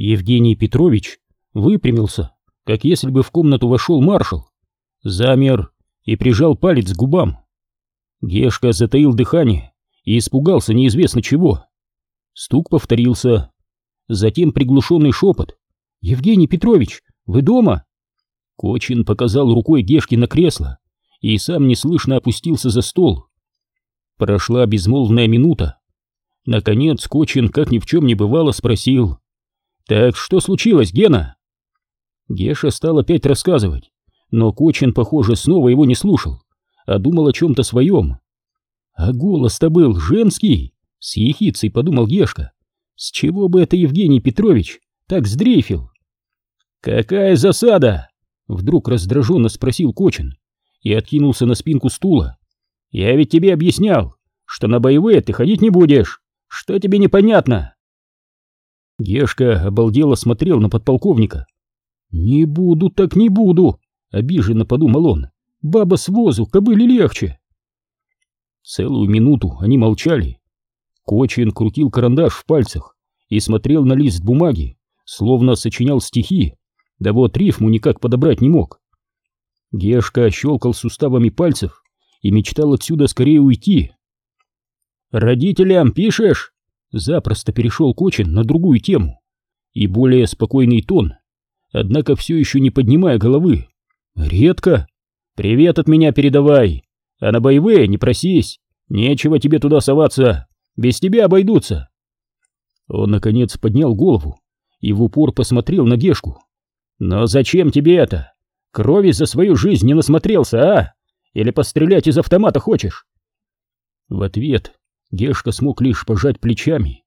Евгений Петрович выпрямился, как если бы в комнату вошел маршал, замер и прижал палец к губам. Гешка затаил дыхание и испугался неизвестно чего. Стук повторился. Затем приглушенный шепот. «Евгений Петрович, вы дома?» Кочин показал рукой Гешке на кресло и сам неслышно опустился за стол. Прошла безмолвная минута. Наконец Кочин, как ни в чем не бывало, спросил. «Так что случилось, Гена?» Геша стал опять рассказывать, но Кочин, похоже, снова его не слушал, а думал о чем-то своем. «А голос-то был женский!» — с ехицей подумал Гешка. «С чего бы это Евгений Петрович так сдрейфил?» «Какая засада?» — вдруг раздраженно спросил Кочин и откинулся на спинку стула. «Я ведь тебе объяснял, что на боевые ты ходить не будешь. Что тебе непонятно?» Гешка обалдело смотрел на подполковника. «Не буду, так не буду!» — обиженно подумал он. «Баба с возу, кобыли легче!» Целую минуту они молчали. Кочин крутил карандаш в пальцах и смотрел на лист бумаги, словно сочинял стихи, да вот рифму никак подобрать не мог. Гешка щелкал суставами пальцев и мечтал отсюда скорее уйти. «Родителям пишешь?» Запросто перешел Кочин на другую тему и более спокойный тон, однако все еще не поднимая головы. «Редко. Привет от меня передавай, а на боевые не просись, нечего тебе туда соваться, без тебя обойдутся». Он, наконец, поднял голову и в упор посмотрел на Гешку. «Но зачем тебе это? Крови за свою жизнь не насмотрелся, а? Или пострелять из автомата хочешь?» В ответ Гешка смог лишь пожать плечами.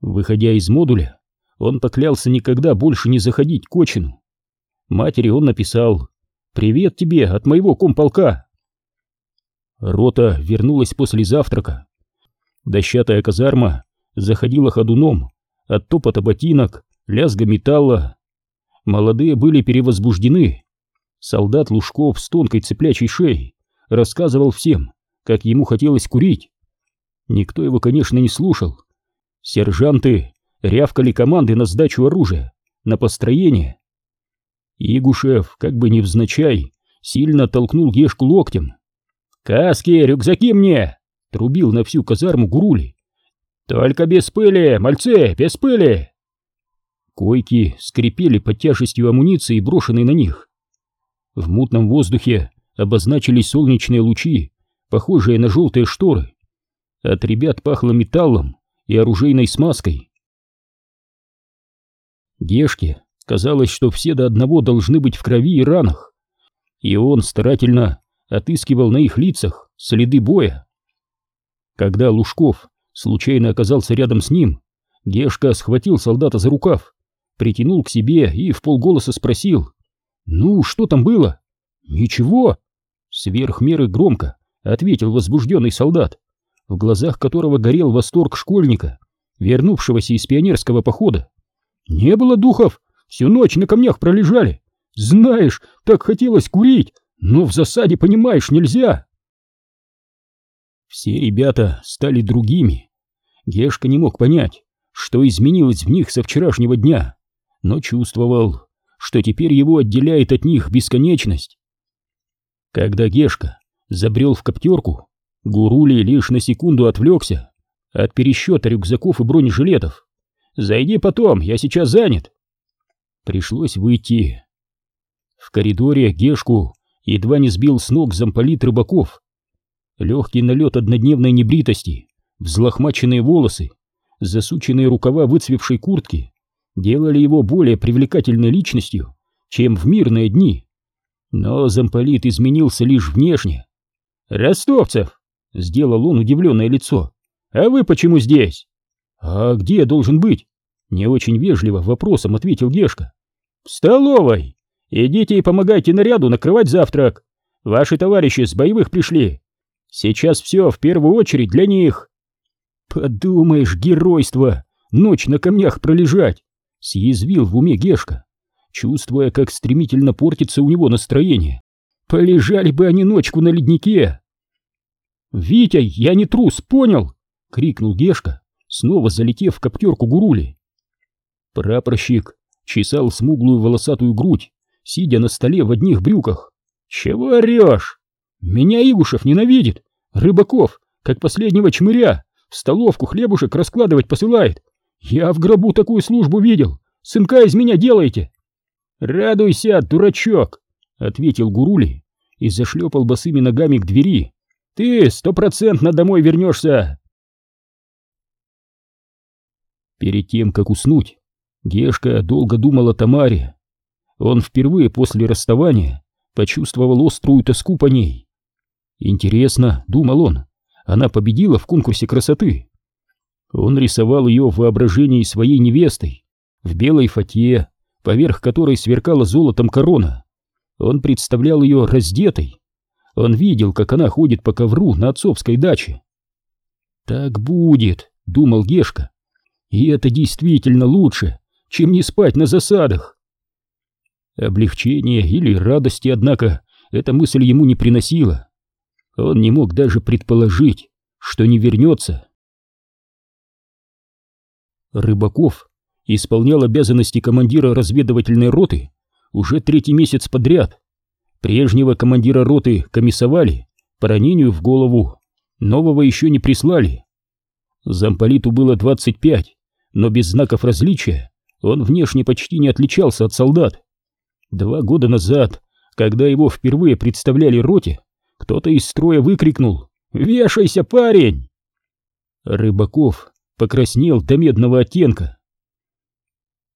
Выходя из модуля, он поклялся никогда больше не заходить к Очину. Матери он написал «Привет тебе от моего комполка». Рота вернулась после завтрака. Дощатая казарма заходила ходуном от топота ботинок, лязга металла. Молодые были перевозбуждены. Солдат Лужков с тонкой цеплячей шеей рассказывал всем, как ему хотелось курить. Никто его, конечно, не слушал. Сержанты рявкали команды на сдачу оружия, на построение. Игушев, как бы невзначай, сильно толкнул Гешку локтем. «Каски, рюкзаки мне!» — трубил на всю казарму Гурули. «Только без пыли, мальцы, без пыли!» Койки скрипели под тяжестью амуниции, брошенной на них. В мутном воздухе обозначились солнечные лучи, похожие на желтые шторы. От ребят пахло металлом и оружейной смазкой. Гешке казалось, что все до одного должны быть в крови и ранах, и он старательно отыскивал на их лицах следы боя. Когда Лужков случайно оказался рядом с ним, Гешка схватил солдата за рукав, притянул к себе и в полголоса спросил «Ну, что там было?» «Ничего!» Сверх меры громко ответил возбужденный солдат, в глазах которого горел восторг школьника, вернувшегося из пионерского похода. «Не было духов, всю ночь на камнях пролежали. Знаешь, так хотелось курить, но в засаде, понимаешь, нельзя!» Все ребята стали другими. Гешка не мог понять, что изменилось в них со вчерашнего дня, но чувствовал, что теперь его отделяет от них бесконечность. Когда Гешка забрел в коптерку, Гурули лишь на секунду отвлекся от пересчета рюкзаков и бронежилетов. «Зайди потом, я сейчас занят». Пришлось выйти. В коридоре Гешку едва не сбил с ног замполит рыбаков. Легкий налет однодневной небритости, взлохмаченные волосы, засученные рукава выцвевшей куртки делали его более привлекательной личностью, чем в мирные дни. Но замполит изменился лишь внешне. «Ростовцев!» — сделал он удивленное лицо. «А вы почему здесь?» «А где я должен быть?» Не очень вежливо вопросом ответил Гешка. «В столовой! Идите и помогайте наряду накрывать завтрак. Ваши товарищи с боевых пришли. Сейчас все в первую очередь для них». «Подумаешь, геройство! Ночь на камнях пролежать!» — съязвил в уме Гешка чувствуя, как стремительно портится у него настроение. Полежали бы они ночку на леднике. «Витя, я не трус, понял?» — крикнул Гешка, снова залетев в коптерку Гурули. Прапорщик чесал смуглую волосатую грудь, сидя на столе в одних брюках. «Чего орешь? Меня Игушев ненавидит! Рыбаков, как последнего чмыря, в столовку хлебушек раскладывать посылает! Я в гробу такую службу видел! Сынка из меня делаете!» «Радуйся, дурачок!» — ответил Гурули и зашлепал босыми ногами к двери. «Ты стопроцентно домой вернешься!» Перед тем, как уснуть, Гешка долго думал о Тамаре. Он впервые после расставания почувствовал острую тоску по ней. Интересно, думал он, она победила в конкурсе красоты. Он рисовал ее в воображении своей невестой, в белой фате, поверх которой сверкала золотом корона. Он представлял ее раздетой. Он видел, как она ходит по ковру на отцовской даче. «Так будет», — думал Гешка. «И это действительно лучше, чем не спать на засадах». Облегчения или радости, однако, эта мысль ему не приносила. Он не мог даже предположить, что не вернется. Рыбаков исполнял обязанности командира разведывательной роты уже третий месяц подряд. Прежнего командира роты комиссовали по ранению в голову, нового еще не прислали. Замполиту было 25, но без знаков различия он внешне почти не отличался от солдат. Два года назад, когда его впервые представляли роте, кто-то из строя выкрикнул «Вешайся, парень!» Рыбаков покраснел до медного оттенка.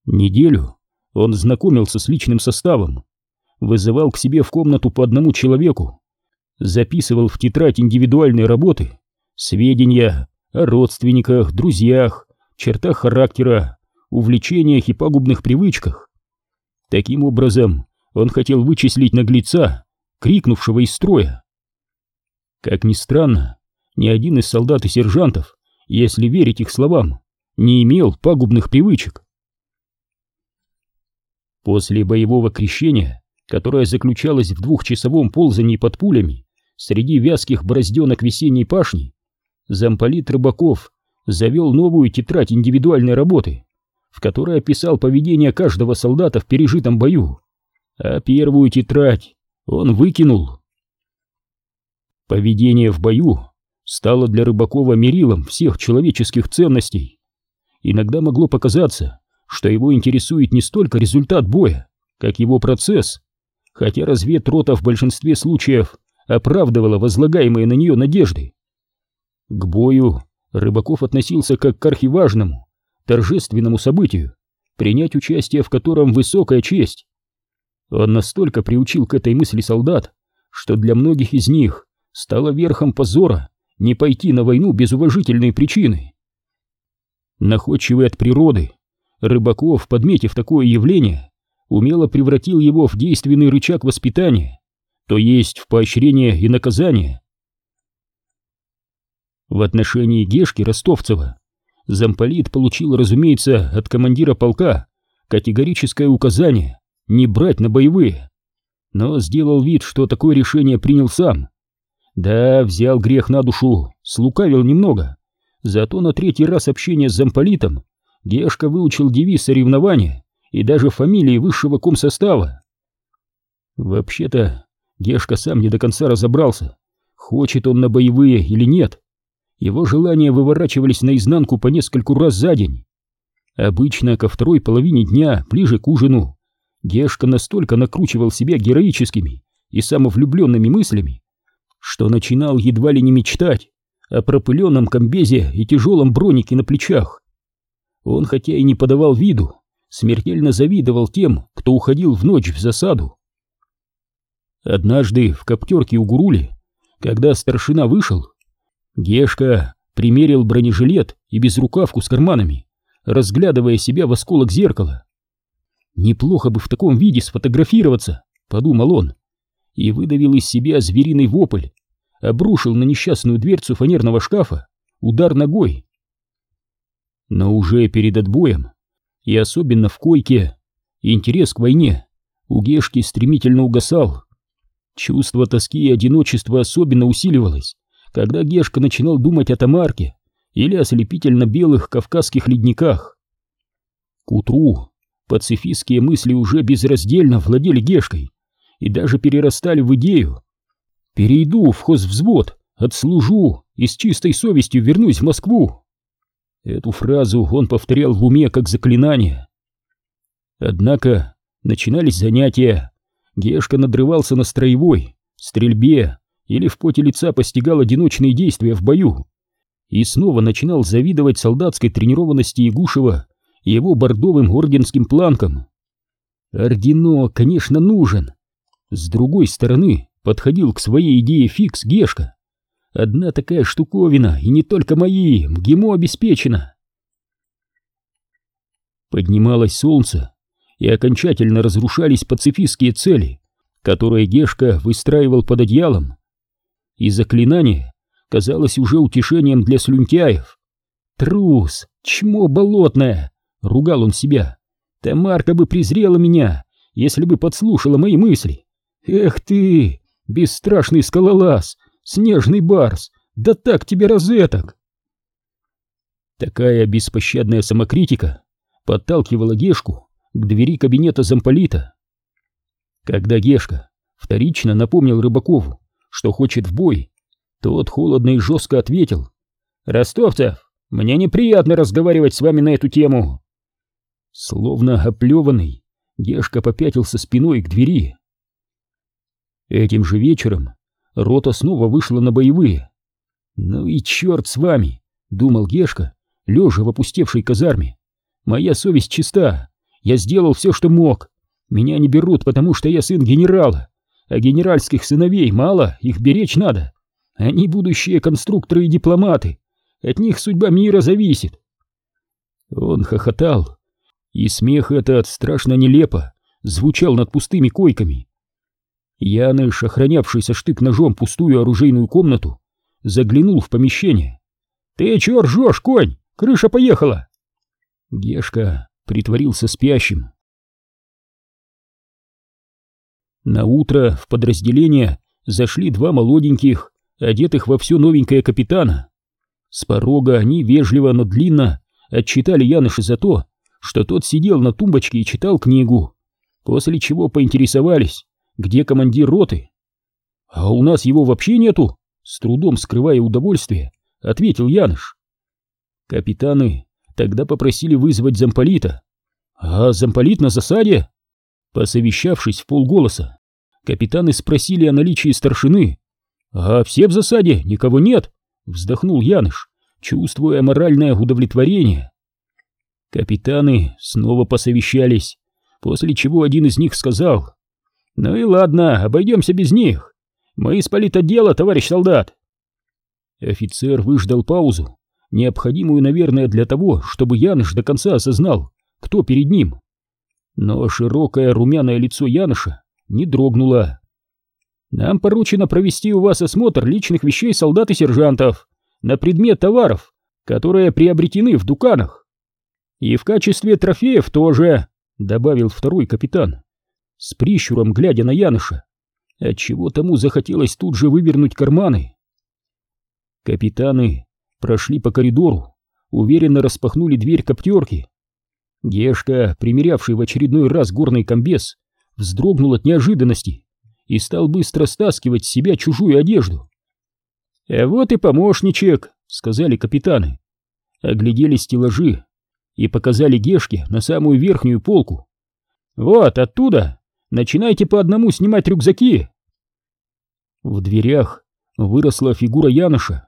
Неделю он знакомился с личным составом, вызывал к себе в комнату по одному человеку, записывал в тетрадь индивидуальные работы сведения о родственниках, друзьях, чертах характера, увлечениях и пагубных привычках. Таким образом, он хотел вычислить наглеца, крикнувшего из строя. Как ни странно, ни один из солдат и сержантов, если верить их словам, не имел пагубных привычек. После боевого крещения, которое заключалось в двухчасовом ползании под пулями среди вязких борозденок весенней пашни, замполит Рыбаков завел новую тетрадь индивидуальной работы, в которой описал поведение каждого солдата в пережитом бою, а первую тетрадь он выкинул. Поведение в бою стало для Рыбакова мерилом всех человеческих ценностей. Иногда могло показаться, что его интересует не столько результат боя, как его процесс, хотя разведрота в большинстве случаев оправдывала возлагаемые на нее надежды. К бою Рыбаков относился как к архиважному, торжественному событию, принять участие в котором высокая честь. Он настолько приучил к этой мысли солдат, что для многих из них стало верхом позора не пойти на войну без уважительной причины. Находчивый от природы, Рыбаков, подметив такое явление, умело превратил его в действенный рычаг воспитания, то есть в поощрение и наказание. В отношении Гешки Ростовцева замполит получил, разумеется, от командира полка категорическое указание не брать на боевые, но сделал вид, что такое решение принял сам. Да, взял грех на душу, слукавил немного, зато на третий раз общения с замполитом Гешка выучил девиз соревнования и даже фамилии высшего комсостава. Вообще-то, Гешка сам не до конца разобрался, хочет он на боевые или нет. Его желания выворачивались наизнанку по нескольку раз за день. Обычно ко второй половине дня, ближе к ужину, Гешка настолько накручивал себя героическими и самовлюбленными мыслями, что начинал едва ли не мечтать о пропыленном комбезе и тяжелом бронике на плечах. Он, хотя и не подавал виду, смертельно завидовал тем, кто уходил в ночь в засаду. Однажды в коптерке у Гурули, когда старшина вышел, Гешка примерил бронежилет и безрукавку с карманами, разглядывая себя в осколок зеркала. «Неплохо бы в таком виде сфотографироваться», — подумал он, и выдавил из себя звериный вопль, обрушил на несчастную дверцу фанерного шкафа удар ногой. Но уже перед отбоем, и особенно в койке, интерес к войне у Гешки стремительно угасал. Чувство тоски и одиночества особенно усиливалось, когда Гешка начинал думать о Тамарке, или ослепительно-белых кавказских ледниках. К утру пацифистские мысли уже безраздельно владели Гешкой и даже перерастали в идею. Перейду в хозвзвод, отслужу и с чистой совестью вернусь в Москву. Эту фразу он повторял в уме как заклинание. Однако начинались занятия. Гешка надрывался на строевой, стрельбе или в поте лица постигал одиночные действия в бою. И снова начинал завидовать солдатской тренированности Ягушева и его бордовым орденским планкам. Ордено, конечно, нужен. С другой стороны, подходил к своей идее фикс Гешка. Одна такая штуковина, и не только мои, МГИМО обеспечено. Поднималось солнце, и окончательно разрушались пацифистские цели, которые Гешка выстраивал под одеялом. И заклинание казалось уже утешением для слюнтяев. «Трус! Чмо болотное!» — ругал он себя. «Тамарка бы презрела меня, если бы подслушала мои мысли. Эх ты, бесстрашный скалолаз, снежный барс, да так тебе розеток!» Такая беспощадная самокритика подталкивала Гешку к двери кабинета замполита. Когда Гешка вторично напомнил Рыбакову, что хочет в бой, тот холодно и жестко ответил. «Ростовцев, мне неприятно разговаривать с вами на эту тему». Словно оплеванный, Гешка попятился спиной к двери. Этим же вечером рота снова вышла на боевые. «Ну и черт с вами!» — думал Гешка, лежа в опустевшей казарме. «Моя совесть чиста, я сделал все, что мог. Меня не берут, потому что я сын генерала, а генеральских сыновей мало, их беречь надо. Они будущие конструкторы и дипломаты, от них судьба мира зависит». Он хохотал, и смех этот страшно нелепо звучал над пустыми койками. Яныш, охранявшийся штык-ножом пустую оружейную комнату, заглянул в помещение. «Ты чё ржёшь, конь? Крыша поехала!» Гешка притворился спящим. На утро в подразделение зашли два молоденьких, одетых во все новенькое капитана. С порога они вежливо, но длинно отчитали Яныша за то, что тот сидел на тумбочке и читал книгу, после чего поинтересовались, где командир роты? А у нас его вообще нету, с трудом скрывая удовольствие, ответил Яныш. Капитаны тогда попросили вызвать замполита. А замполит на засаде? Посовещавшись в полголоса, капитаны спросили о наличии старшины. А все в засаде, никого нет, вздохнул Яныш, чувствуя моральное удовлетворение. Капитаны снова посовещались, после чего один из них сказал, ну и ладно, обойдемся без них. Мы из политотдела, товарищ солдат. Офицер выждал паузу, необходимую, наверное, для того, чтобы Яныш до конца осознал, кто перед ним. Но широкое румяное лицо Яныша не дрогнуло. Нам поручено провести у вас осмотр личных вещей солдат и сержантов на предмет товаров, которые приобретены в дуканах. И в качестве трофеев тоже, добавил второй капитан с прищуром глядя на Яныша, отчего тому захотелось тут же вывернуть карманы. Капитаны прошли по коридору, уверенно распахнули дверь коптерки. Гешка, примерявший в очередной раз горный комбез, вздрогнул от неожиданности и стал быстро стаскивать с себя чужую одежду. «А вот и помощничек», — сказали капитаны. Оглядели стеллажи и показали Гешке на самую верхнюю полку. «Вот оттуда Начинайте по одному снимать рюкзаки!» В дверях выросла фигура Яноша.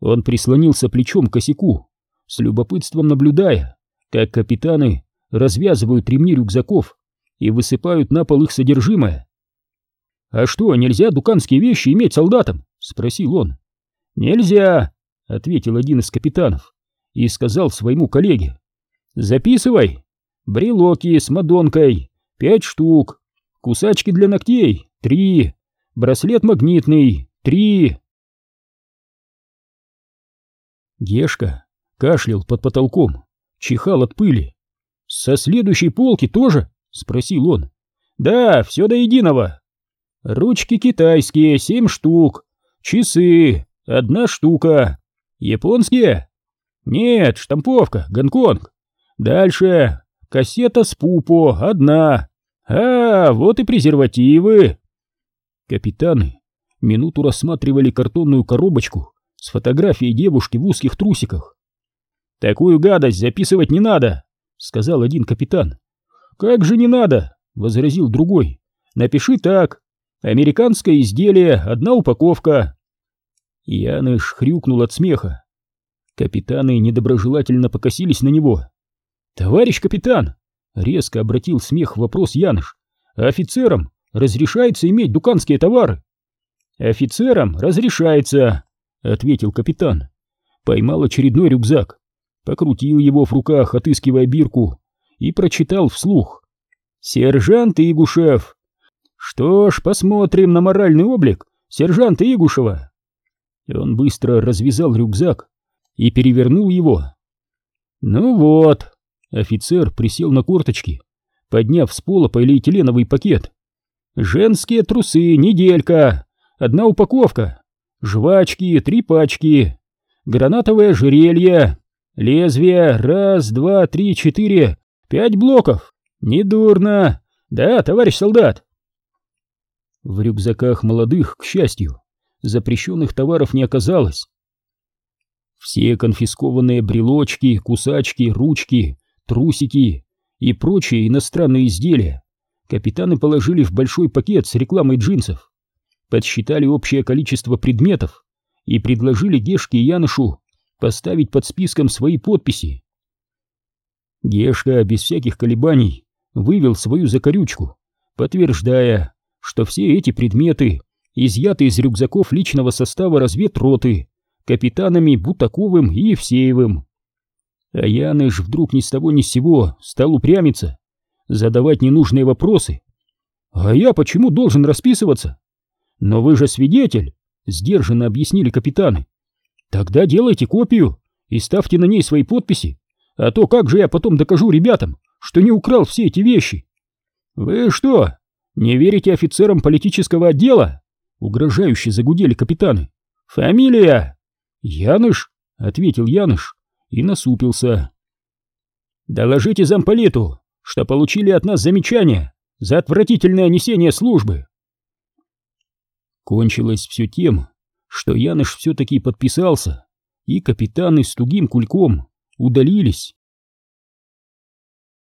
Он прислонился плечом к косяку, с любопытством наблюдая, как капитаны развязывают ремни рюкзаков и высыпают на пол их содержимое. «А что, нельзя дуканские вещи иметь солдатам?» — спросил он. «Нельзя!» — ответил один из капитанов и сказал своему коллеге. «Записывай! Брелоки с мадонкой, пять штук, Кусачки для ногтей — три. Браслет магнитный — три. Гешка кашлял под потолком, чихал от пыли. «Со следующей полки тоже?» — спросил он. «Да, все до единого. Ручки китайские, семь штук. Часы, одна штука. Японские? Нет, штамповка, Гонконг. Дальше. Кассета с пупо, одна. А, вот и презервативы. Капитаны минуту рассматривали картонную коробочку с фотографией девушки в узких трусиках. «Такую гадость записывать не надо», — сказал один капитан. «Как же не надо?» — возразил другой. «Напиши так. Американское изделие, одна упаковка». Яныш хрюкнул от смеха. Капитаны недоброжелательно покосились на него. «Товарищ капитан!» — резко обратил смех в вопрос Яныш. «Офицерам разрешается иметь дуканские товары?» «Офицерам разрешается», — ответил капитан. Поймал очередной рюкзак, покрутил его в руках, отыскивая бирку, и прочитал вслух. «Сержант Игушев!» «Что ж, посмотрим на моральный облик сержанта Игушева!» Он быстро развязал рюкзак и перевернул его. «Ну вот!» Офицер присел на корточки, подняв с пола полиэтиленовый пакет. «Женские трусы, неделька, одна упаковка, жвачки, три пачки, гранатовое ожерелье, лезвие, раз, два, три, четыре, пять блоков. Недурно. Да, товарищ солдат?» В рюкзаках молодых, к счастью, запрещенных товаров не оказалось. Все конфискованные брелочки, кусачки, ручки, трусики и прочие иностранные изделия капитаны положили в большой пакет с рекламой джинсов, подсчитали общее количество предметов и предложили Гешке и Янышу поставить под списком свои подписи. Гешка без всяких колебаний вывел свою закорючку, подтверждая, что все эти предметы изъяты из рюкзаков личного состава разведроты капитанами Бутаковым и Евсеевым. А Яныш вдруг ни с того ни с сего стал упрямиться, задавать ненужные вопросы. «А я почему должен расписываться?» «Но вы же свидетель», — сдержанно объяснили капитаны. «Тогда делайте копию и ставьте на ней свои подписи, а то как же я потом докажу ребятам, что не украл все эти вещи?» «Вы что, не верите офицерам политического отдела?» Угрожающе загудели капитаны. «Фамилия?» «Яныш», — ответил Яныш и насупился. «Доложите замполиту, что получили от нас замечание за отвратительное несение службы». Кончилось все тем, что Яныш все-таки подписался, и капитаны с тугим кульком удалились.